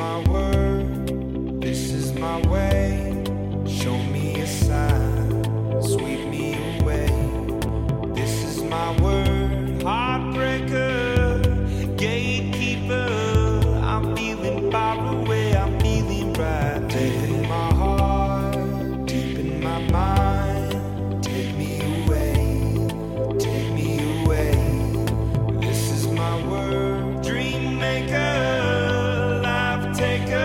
my word, this is my way. Show me a sign, sweep me away. This is my word, heartbreaker, gatekeeper. I'm feeling borrowed. take a